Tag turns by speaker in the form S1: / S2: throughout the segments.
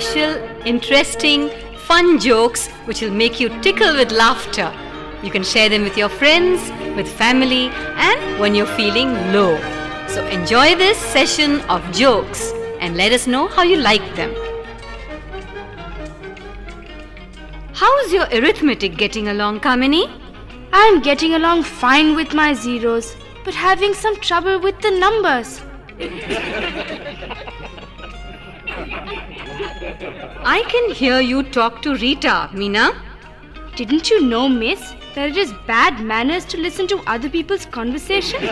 S1: special, interesting, fun jokes which will make you tickle with laughter. You can share them with your friends, with family, and when you're feeling low. So enjoy this session of jokes and let us know how you like them. How's your arithmetic getting along, Kamini?
S2: I'm getting along fine with my zeros, but having some trouble with the numbers.
S1: I can hear you talk to Rita, Meena.
S2: Didn't you know, miss, that it is bad manners to listen to other people's conversation?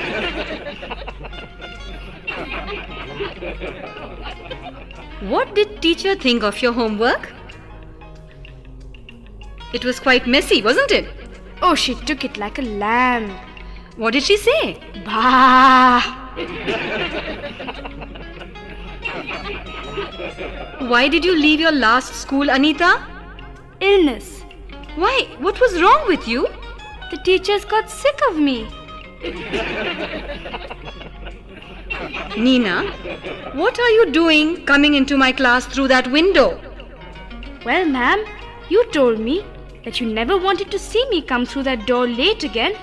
S1: What did teacher think of your homework? It was quite messy, wasn't it?
S2: Oh, she took it like a lamb.
S1: What did she say?
S2: Bah!
S1: Why did you leave your last school, Anita?
S2: Illness.
S1: Why? What was wrong with you?
S2: The teachers got sick of me.
S1: Nina, what are you doing coming into my class through that window?
S2: Well, ma'am, you told me that you never wanted to see me come through that door late again.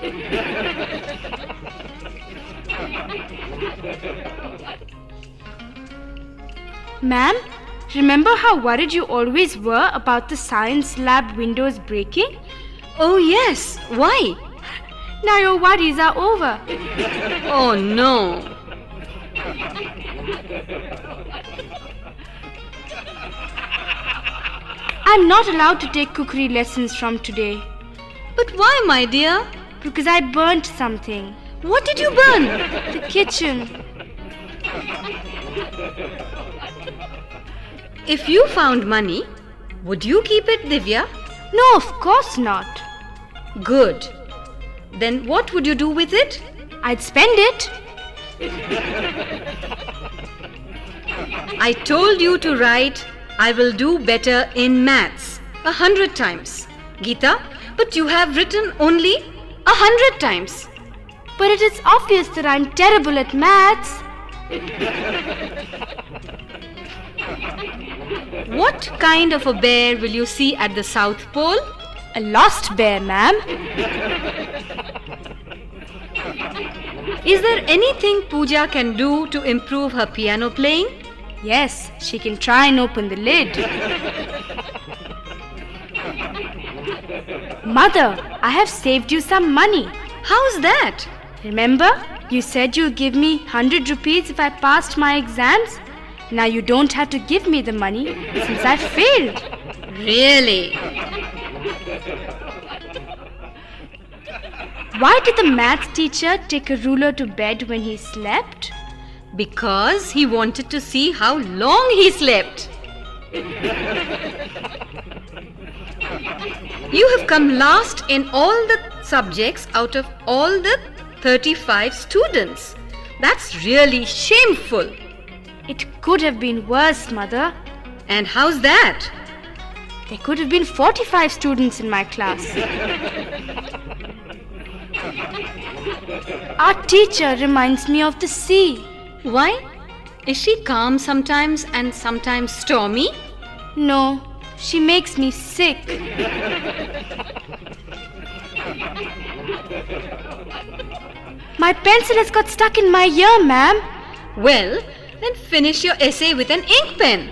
S2: Ma'am, remember how worried you always were about the science lab windows breaking?
S1: Oh, yes. Why?
S2: Now your worries are over.
S1: Oh, no.
S2: I'm not allowed to take cookery lessons from today
S1: But why, my dear?
S2: because I burnt something.
S1: What did you burn?
S2: The kitchen.
S1: If you found money, would you keep it, Divya?
S2: No, of course not.
S1: Good. Then what would you do with it?
S2: I'd spend it.
S1: I told you to write, I will do better in maths a hundred times. Geeta, but you have written only a hundred times.
S2: But it is obvious that I'm terrible at maths.
S1: What kind of a bear will you see at the South Pole?
S2: A lost bear, ma'am.
S1: Is there anything Pooja can do to improve her piano playing?
S2: Yes, she can try and open the lid. Mother, I have saved you some money.
S1: How's that?
S2: Remember? You said you'll give me 100 rupees if I passed my exams? Now you don't have to give me the money since I failed.
S1: Really?
S2: Why did the maths teacher take a ruler to bed when he slept?
S1: Because he wanted to see how long he slept. You have come last in all the subjects out of all the 35 students. That's really shameful.
S2: It could have been worse, Mother.
S1: And how's that?
S2: There could have been 45 students in my class. Our teacher reminds me of the sea.
S1: Why? Is she calm sometimes and sometimes stormy?
S2: No, she makes me sick. My pencil has got stuck in my ear, ma'am.
S1: Well, then finish your essay with an ink pen.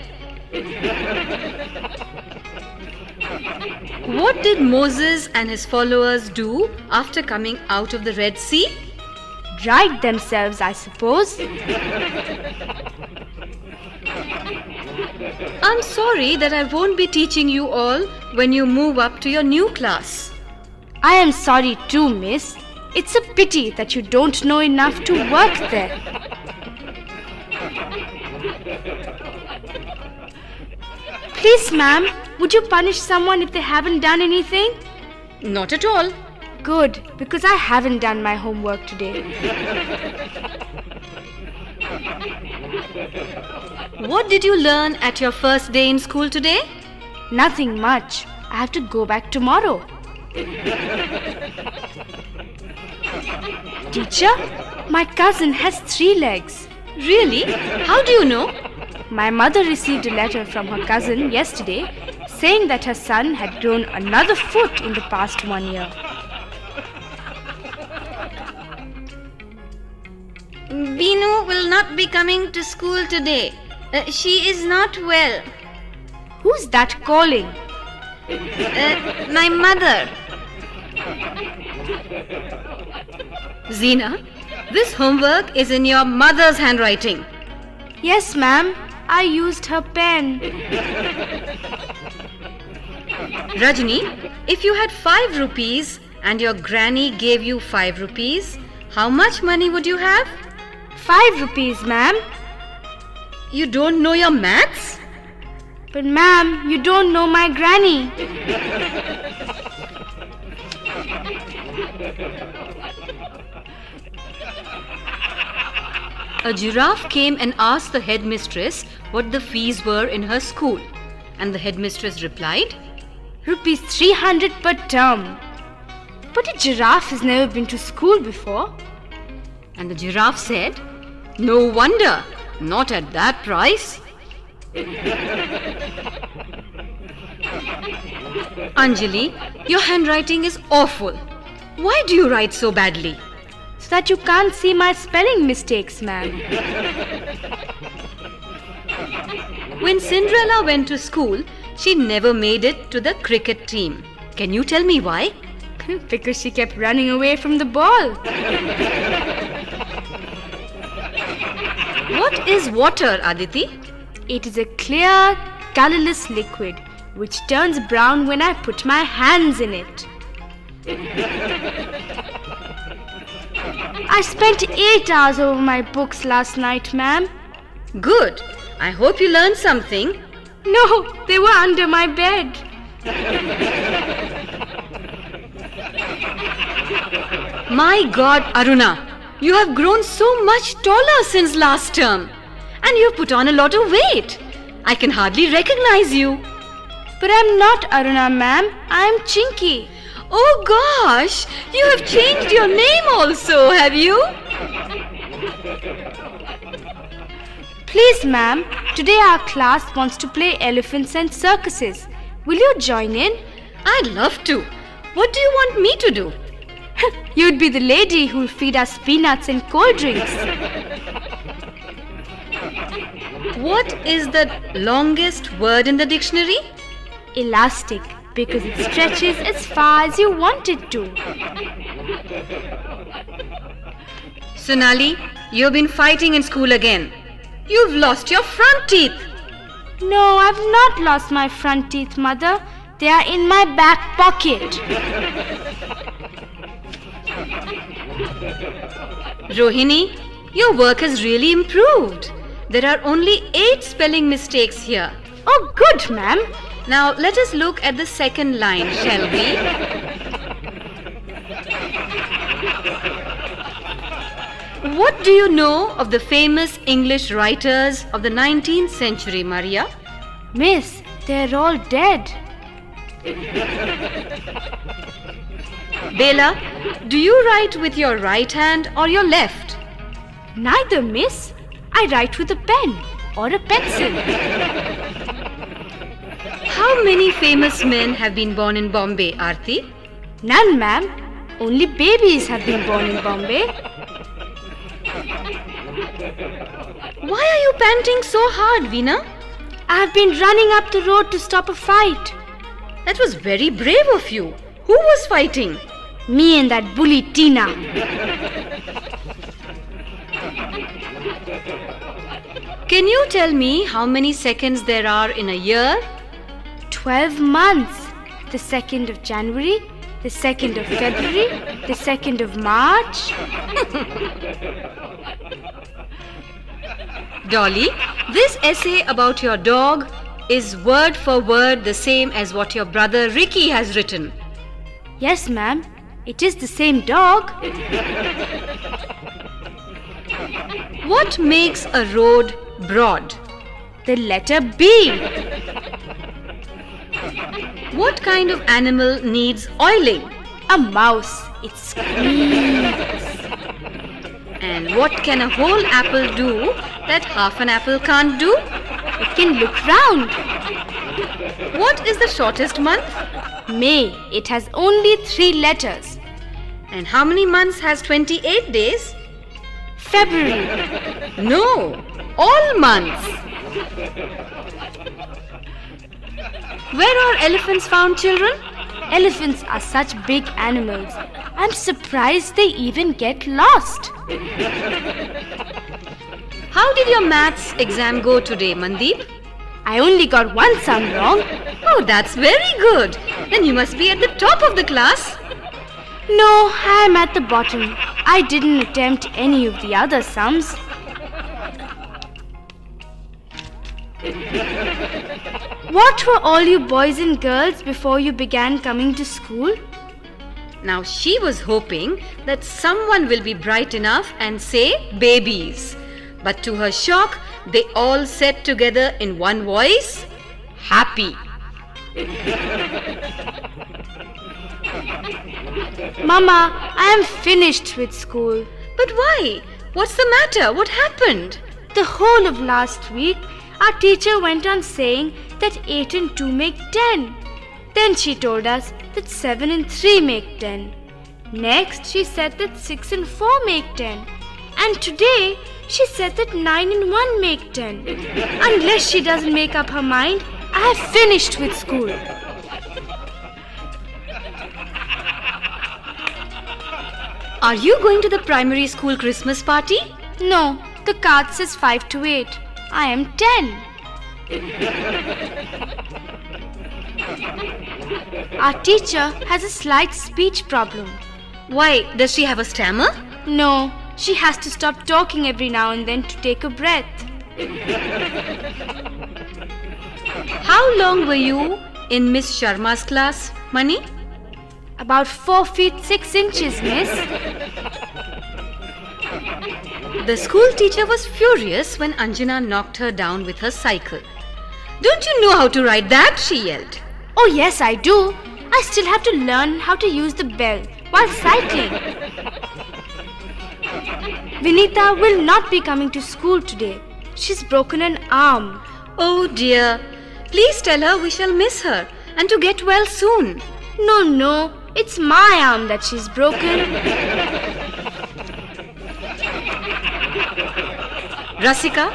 S1: What did Moses and his followers do after coming out of the Red Sea?
S2: Dried themselves, I suppose.
S1: I'm sorry that I won't be teaching you all when you move up to your new class.
S2: I am sorry too, miss. It's a pity that you don't know enough to work there. Please, ma'am, would you punish someone if they haven't done anything?
S1: Not at all.
S2: Good, because I haven't done my homework today.
S1: What did you learn at your first day in school today?
S2: Nothing much. I have to go back tomorrow. Teacher, my cousin has three legs.
S1: Really? How do you know?
S2: My mother received a letter from her cousin yesterday saying that her son had grown another foot in the past one year.
S3: Binu will not be coming to school today. Uh, she is not well.
S2: Who's that calling?
S3: Uh, my mother.
S1: Zina, this homework is in your mother's handwriting.
S2: Yes, ma'am. I used her pen.
S1: Rajni, if you had 5 rupees and your granny gave you 5 rupees, how much money would you have?
S2: Five rupees, ma'am.
S1: You don't know your maths?
S2: But, ma'am, you don't know my granny.
S1: A giraffe came and asked the headmistress what the fees were in her school. And the headmistress replied,
S2: Rupees 300 per term. But a giraffe has never been to school before.
S1: And the giraffe said, No wonder, not at that price. Anjali, your handwriting is awful. Why do you write so badly?
S2: So that you can't see my spelling mistakes, ma'am.
S1: When Cinderella went to school, she never made it to the cricket team. Can you tell me why?
S2: because she kept running away from the ball.
S1: What is water, Aditi?
S2: It is a clear, colorless liquid which turns brown when I put my hands in it. I spent eight hours over my books last night, ma'am.
S1: Good. I hope you learned something.
S2: No, they were under my bed.
S1: My God, Aruna, you have grown so much taller since last term. And you've put on a lot of weight. I can hardly recognize you.
S2: But I'm not Aruna, ma'am. I'm Chinky.
S1: Oh gosh, you have changed your name also, have you?
S2: Please, ma'am, today our class wants to play elephants and circuses. Will you join in?
S1: I'd love to. What do you want me to do?
S2: You'd be the lady who'll feed us peanuts and cold drinks.
S1: What is the longest word in the dictionary?
S2: Elastic, because it stretches as far as you want it to.
S1: Sonali, you've been fighting in school again. You've lost your front teeth.
S2: No, I've not lost my front teeth, mother. They are in my back pocket.
S1: Rohini, your work has really improved. There are only eight spelling mistakes here.
S2: Oh, good, ma'am.
S1: Now let us look at the second line, shall we? What do you know of the famous English writers of the 19th century, Maria?
S2: Miss, they're all dead.
S1: Bela, do you write with your right hand or your left?
S2: Neither, miss. I write with a pen or a pencil.
S1: How many famous men have been born in Bombay, Aarti?
S2: None, ma'am. Only babies have been born in Bombay.
S1: Why are you panting so hard, Veena?
S2: I have been running up the road to stop a fight.
S1: That was very brave of you. Who was fighting?
S2: Me and that bully Tina.
S1: Can you tell me how many seconds there are in a year?
S2: 12 months. The 2nd of January, the 2nd of February, the 2nd of March.
S1: Dolly, this essay about your dog is word for word the same as what your brother Ricky has written.
S2: Yes, ma'am. It is the same dog.
S1: What makes a road broad?
S2: The letter B.
S1: What kind of animal needs oiling?
S2: A mouse. It squeaks.
S1: And what can a whole apple do that half an apple can't do?
S2: It can look round.
S1: What is the shortest month?
S2: May. It has only three letters.
S1: And how many months has 28 days?
S2: February.
S1: No, all months. Where are elephants found, children?
S2: Elephants are such big animals. I'm surprised they even get lost.
S1: How did your maths exam go today, Mandeep?
S2: I only got one sum wrong.
S1: Oh, that's very good. Then you must be at the top of the class.
S2: No, I'm at the bottom. I didn't attempt any of the other sums. What were all you boys and girls before you began coming to school?
S1: Now she was hoping that someone will be bright enough and say babies. But to her shock, they all said together in one voice, happy.
S2: Mama, I am finished with school.
S1: But why? What's the matter? What happened?
S2: The whole of last week, our teacher went on saying that 8 and 2 make 10. Then she told us that 7 and 3 make 10. Next, she said that 6 and 4 make 10. And today, she said that 9 and 1 make 10. Unless she doesn't make up her mind, I have finished with school.
S1: Are you going to the primary school Christmas party?
S2: No, the card says 5 to 8. I am 10. Our teacher has a slight speech problem.
S1: Why, does she have a stammer?
S2: No, she has to stop talking every now and then to take a breath.
S1: How long were you in Miss Sharma's class, Mani?
S2: About 4 feet 6 inches, miss.
S1: The school teacher was furious when Anjana knocked her down with her cycle. Don't you know how to ride that? she yelled.
S2: Oh, yes, I do. I still have to learn how to use the bell while cycling. Vinita will not be coming to school today. She's broken an arm.
S1: Oh dear. Please tell her we shall miss her and to get well soon.
S2: No, no, it's my arm that she's broken.
S1: Rasika,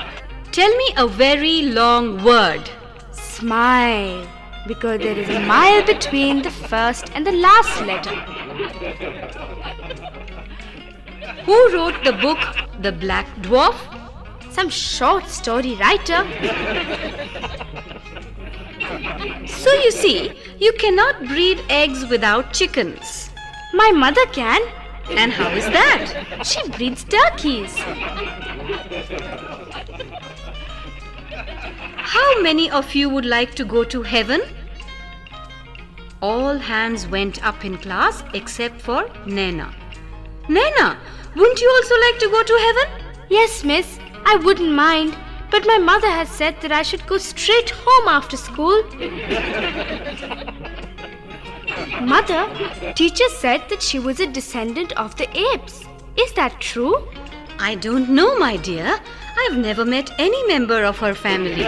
S1: tell me a very long word.
S2: Smile. Because there is a mile between the first and the last letter.
S1: Who wrote the book The Black Dwarf?
S2: Some short story writer.
S1: So you see, you cannot breed eggs without chickens.
S2: My mother can.
S1: And how is that?
S2: She breeds turkeys.
S1: How many of you would like to go to heaven? All hands went up in class except for Nena. Nena, wouldn't you also like to go to heaven?
S2: Yes, miss, I wouldn't mind. But my mother has said that I should go straight home after school. mother, teacher said that she was a descendant of the apes. Is that true?
S1: I don't know, my dear. I've never met any member of her family.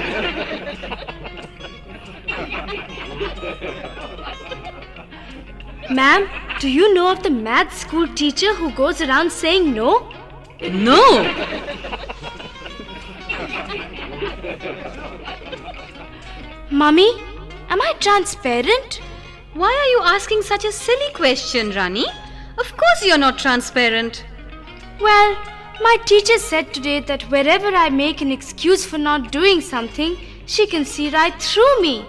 S2: Ma'am, do you know of the math school teacher who goes around saying no?
S1: No!
S2: Mummy, am I transparent?
S1: Why are you asking such a silly question, Rani? Of course you're not transparent.
S2: Well, my teacher said today that wherever I make an excuse for not doing something, she can see right through me.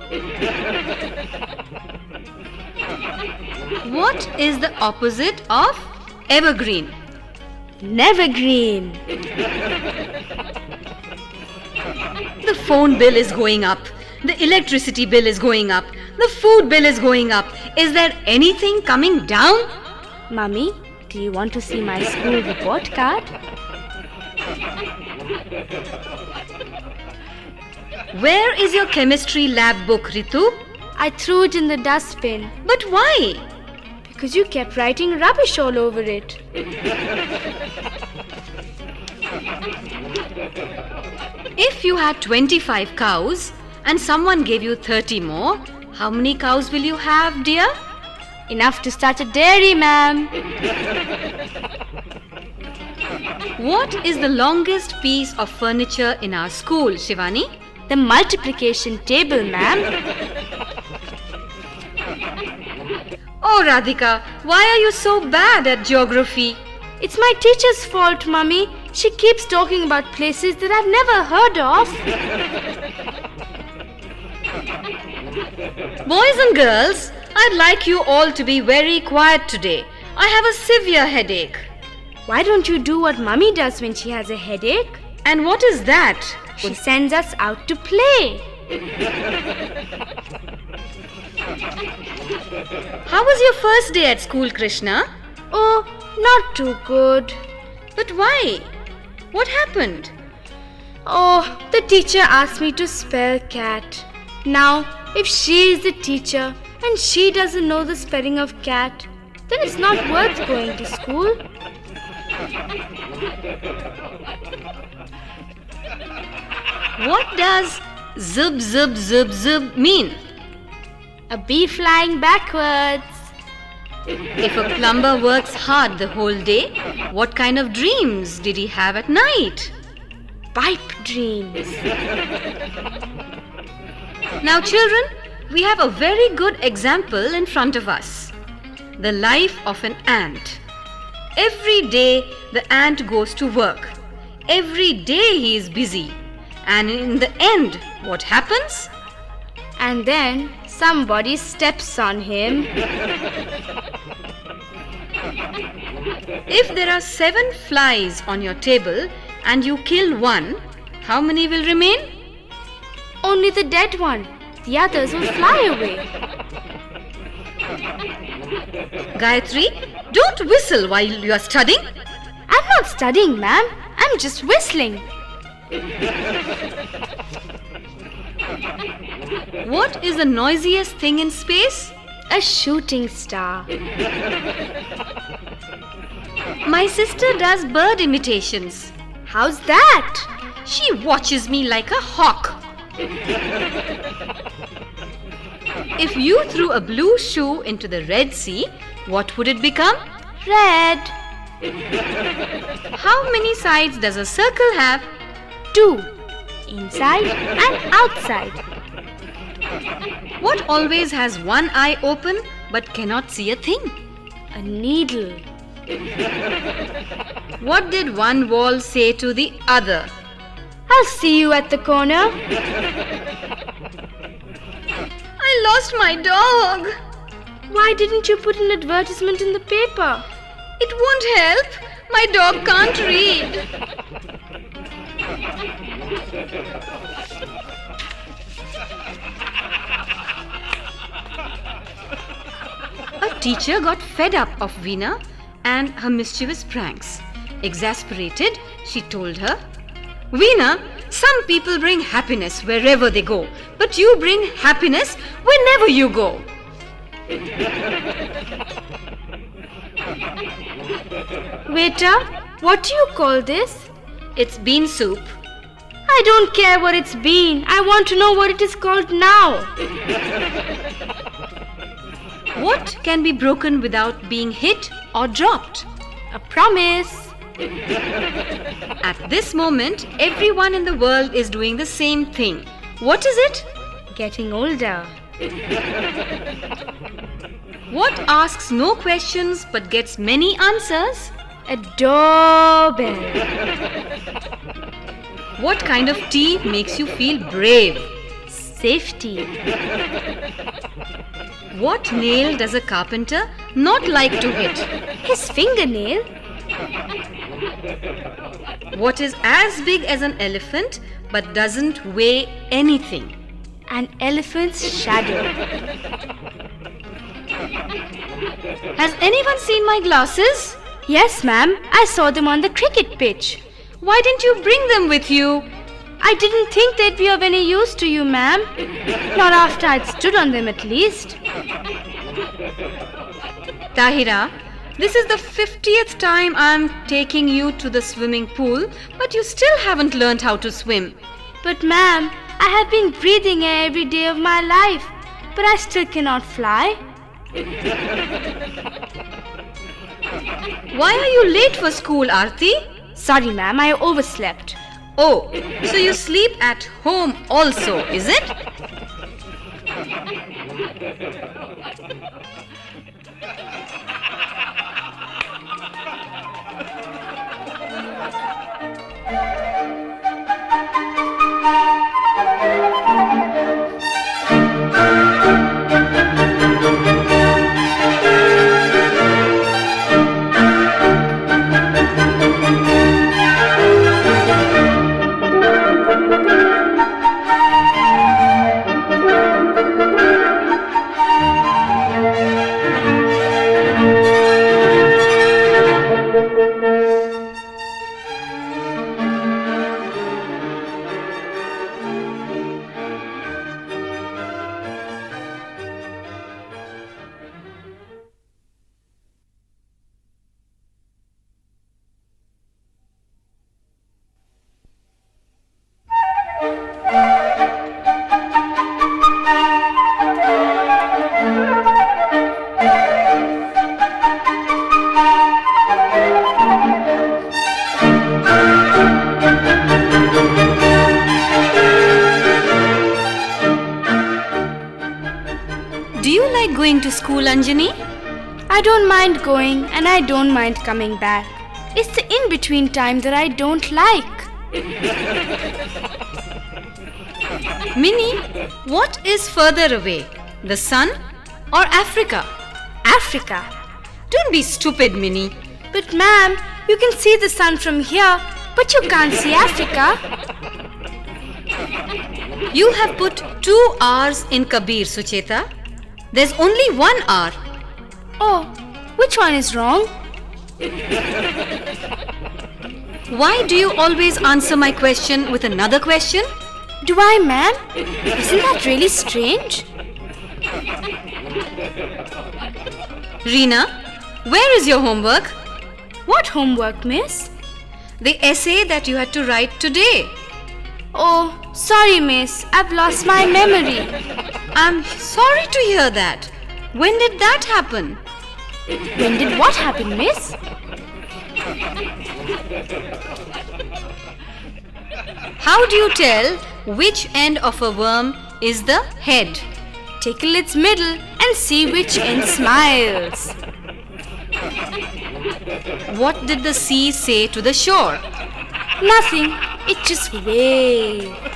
S1: What is the opposite of evergreen?
S2: Never green.
S1: The phone bill is going up. The electricity bill is going up. The food bill is going up. Is there anything coming down?
S2: Mummy, do you want to see my school report card?
S1: Where is your chemistry lab book, Ritu?
S2: I threw it in the dustbin
S1: But why?
S2: because you kept writing rubbish all over it.
S1: If you had 25 cows and someone gave you 30 more, how many cows will you have, dear?
S2: Enough to start a dairy, ma'am.
S1: What is the longest piece of furniture in our school, Shivani?
S2: The multiplication table, ma'am.
S1: Oh, Radhika, why are you so bad at geography?
S2: It's my teacher's fault, mummy. She keeps talking about places that I've never heard of.
S1: Boys and girls, I'd like you all to be very quiet today. I have a severe headache.
S2: Why don't you do what mummy does when she has a headache?
S1: And what is that?
S2: She sends us out to play.
S1: How was your first day at school, Krishna?
S2: Oh, not too good.
S1: But why? What happened?
S2: Oh, the teacher asked me to spell cat. Now, if she is the teacher and she doesn't know the spelling of cat, then it's not worth going to school.
S1: What does zub zub zub zub mean?
S2: A bee flying backwards.
S1: If a plumber works hard the whole day, what kind of dreams did he have at night?
S2: Pipe dreams.
S1: Now, children, we have a very good example in front of us the life of an ant. Every day, the ant goes to work. Every day, he is busy. And in the end, what happens?
S2: And then somebody steps on him.
S1: If there are seven flies on your table and you kill one, how many will remain?
S2: Only the dead one. The others will fly away.
S1: Gayatri, don't whistle while you are studying.
S2: I'm not studying, ma'am. I'm just whistling.
S1: What is the noisiest thing in space?
S2: A shooting star.
S1: My sister does bird imitations.
S2: How's that?
S1: She watches me like a hawk. If you threw a blue shoe into the Red Sea, what would it become?
S2: Red.
S1: How many sides does a circle have?
S2: Two. Inside and outside.
S1: What always has one eye open but cannot see a thing?
S2: A needle.
S1: What did one wall say to the other?
S2: I'll see you at the corner.
S1: I lost my dog.
S2: Why didn't you put an advertisement in the paper?
S1: It won't help. My dog can't read. A teacher got fed up of Veena and her mischievous pranks. Exasperated, she told her, Veena, some people bring happiness wherever they go, but you bring happiness whenever you go.
S2: Waiter, what do you call this?
S1: It's bean soup.
S2: I don't care what it's been. I want to know what it is called now.
S1: What can be broken without being hit or dropped?
S2: A promise.
S1: At this moment, everyone in the world is doing the same thing. What is it?
S2: Getting older.
S1: What asks no questions but gets many answers?
S2: A doorbell.
S1: What kind of tea makes you feel brave?
S2: Safety.
S1: What nail does a carpenter not like to hit?
S2: His fingernail.
S1: What is as big as an elephant but doesn't weigh anything?
S2: An elephant's shadow.
S1: Has anyone seen my glasses?
S2: Yes, ma'am. I saw them on the cricket pitch.
S1: Why didn't you bring them with you?
S2: I didn't think they'd be of any use to you, ma'am. Not after I'd stood on them, at least.
S1: Tahira, this is the 50th time I'm taking you to the swimming pool, but you still haven't learned how to swim.
S2: But, ma'am, I have been breathing air every day of my life, but I still cannot fly.
S1: Why are you late for school, Aarti?
S2: Sorry, ma'am, I overslept.
S1: Oh, so you sleep at home also, is it? Anjani?
S2: I don't mind going and I don't mind coming back. It's the in between time that I don't like.
S1: Minnie, what is further away, the sun or Africa?
S2: Africa.
S1: Don't be stupid, Minnie.
S2: But, ma'am, you can see the sun from here, but you can't see Africa.
S1: You have put two R's in Kabir, Sucheta. There's only one R.
S2: Oh, which one is wrong?
S1: Why do you always answer my question with another question?
S2: Do I, ma'am? Isn't that really strange?
S1: Reena, where is your homework?
S2: What homework, miss?
S1: The essay that you had to write today.
S2: Oh, sorry, miss. I've lost my memory.
S1: I'm sorry to hear that. When did that happen?
S2: When did what happen, miss?
S1: How do you tell which end of a worm is the head?
S2: Tickle its middle and see which end smiles.
S1: What did the sea say to the shore?
S2: Nothing. It just waved.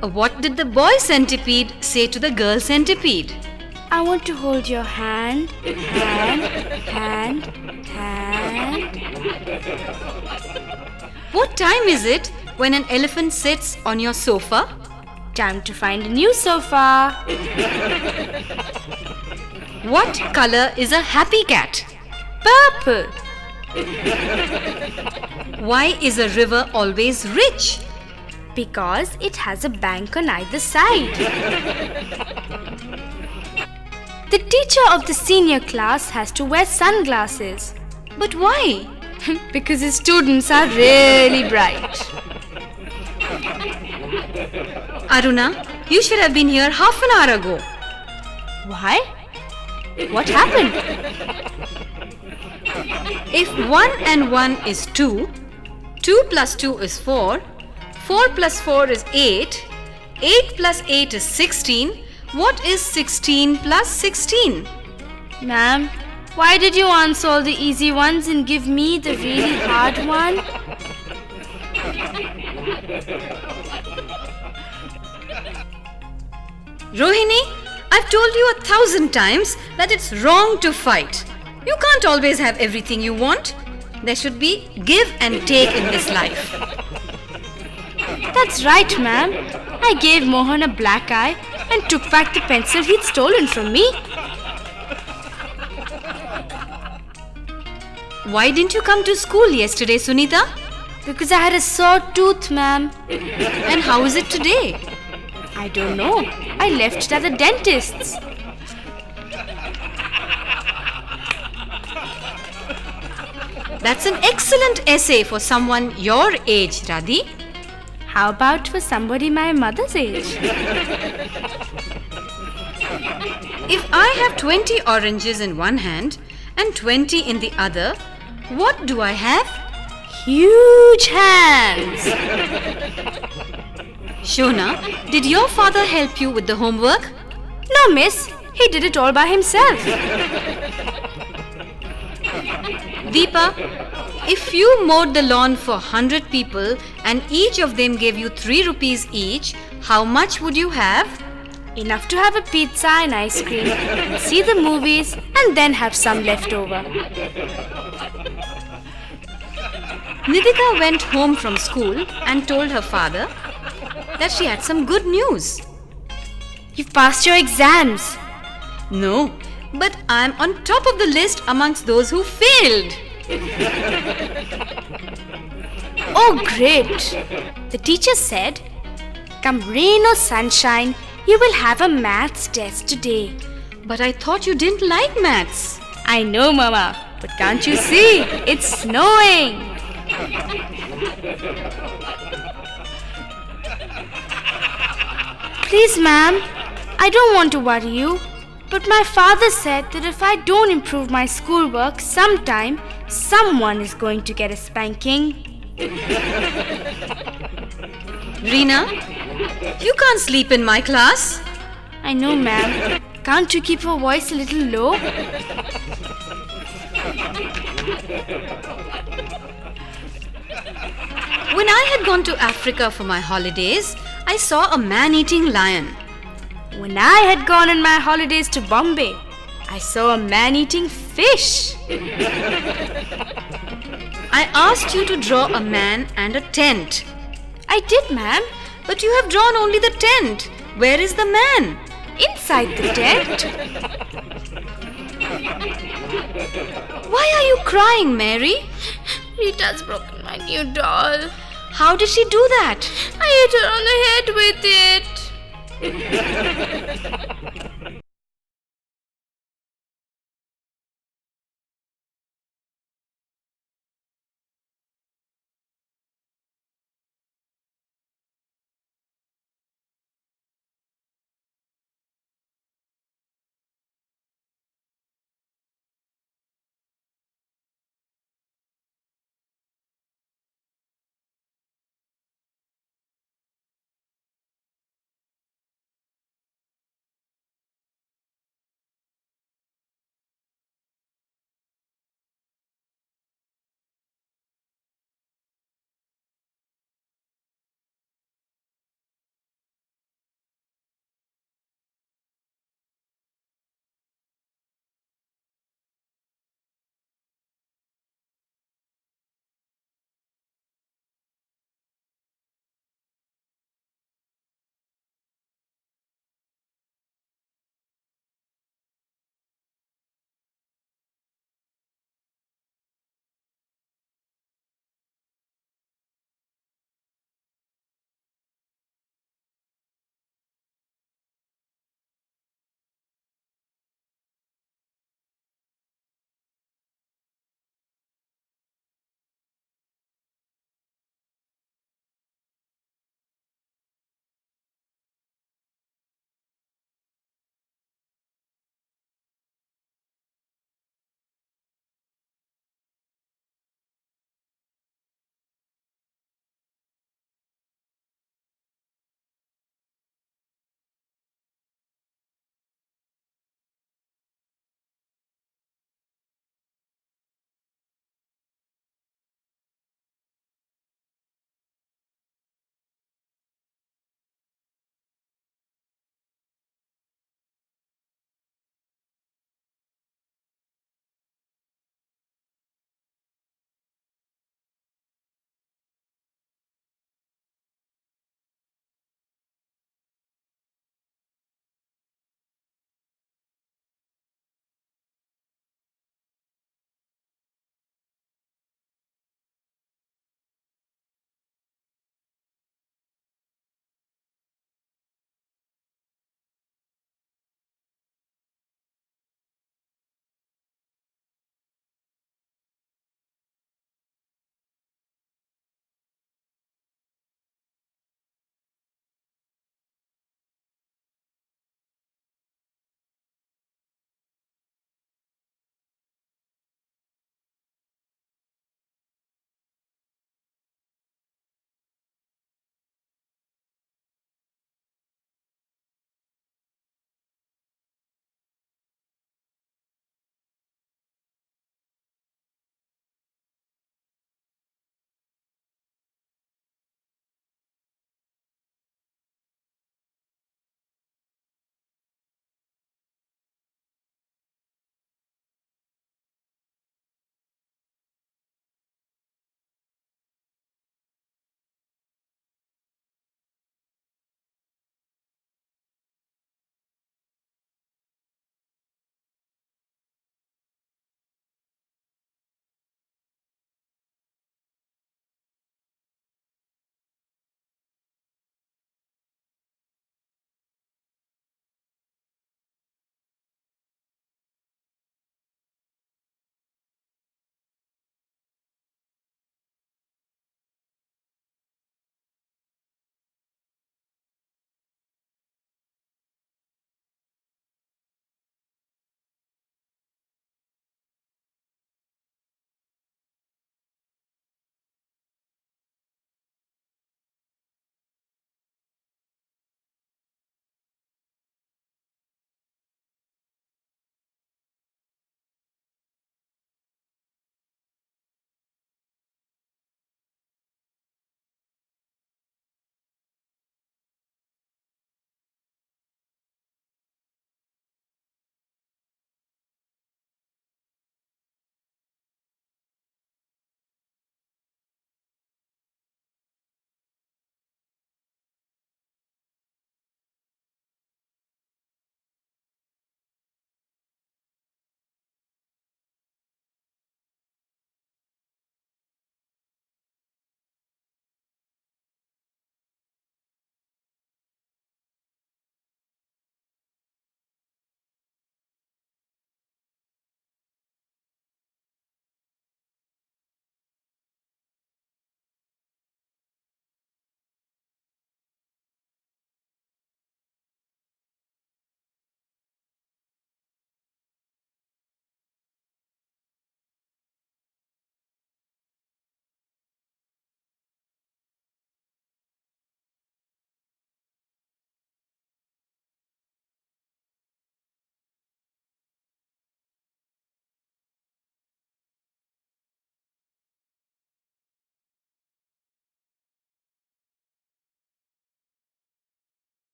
S1: What did the boy centipede say to the girl centipede?
S2: I want to hold your hand, hand, hand, hand.
S1: What time is it when an elephant sits on your sofa?
S2: Time to find a new sofa.
S1: What color is a happy cat?
S2: Purple.
S1: Why is a river always rich?
S2: Because it has a bank on either side. The teacher of the senior class has to wear sunglasses
S1: But why?
S2: because his students are really bright.
S1: Aruna, you should have been here half an hour ago.
S2: Why? What happened?
S1: If 1 and 1 is 2, 2 plus 2 is 4, 4 plus 4 is 8, 8 plus 8 is 16, what is 16 plus 16?
S2: Ma'am, why did you answer all the easy ones and give me the really hard one?
S1: Rohini, I've told you a thousand times that it's wrong to fight. You can't always have everything you want. There should be give and take in this life.
S2: That's right, ma'am. I gave Mohan a black eye and took back the pencil he'd stolen from me.
S1: Why didn't you come to school yesterday, Sunita?
S2: Because I had a sore tooth, ma'am.
S1: and how is it today?
S2: I don't know. I left it at the dentist's.
S1: That's an excellent essay for someone your age, Radhi.
S2: How about for somebody my mother's age?
S1: If I have 20 oranges in one hand and 20 in the other, what do I have?
S2: Huge hands!
S1: Shona, did your father help you with the homework?
S2: No, miss, he did it all by himself.
S1: Deepa, if you mowed the lawn for 100 people and each of them gave you 3 rupees each, how much would you have?
S2: Enough to have a pizza and ice cream, see the movies, and then have some left over.
S1: Nidika went home from school and told her father that she had some good news.
S2: You've passed your exams.
S1: No, but I'm on top of the list amongst those who failed.
S2: Oh, great! The teacher said, Come rain or sunshine, you will have a maths test today.
S1: But I thought you didn't like maths.
S2: I know, Mama, but can't you see? It's snowing. Please, ma'am, I don't want to worry you, but my father said that if I don't improve my schoolwork sometime, someone is going to get a spanking.
S1: Rina, you can't sleep in my class.
S2: I know, ma'am. Can't you keep your voice a little low?
S1: When I had gone to Africa for my holidays, I saw a man eating lion.
S2: When I had gone on my holidays to Bombay, I saw a man eating fish.
S1: I asked you to draw a man and a tent,
S2: I did, ma'am.
S1: but you have drawn only the tent. Where is the man?
S2: Inside the tent.
S1: Why are you crying, Mary?
S2: Rita's broken my new doll.
S1: How did she do that?
S2: I hit her on the head with it.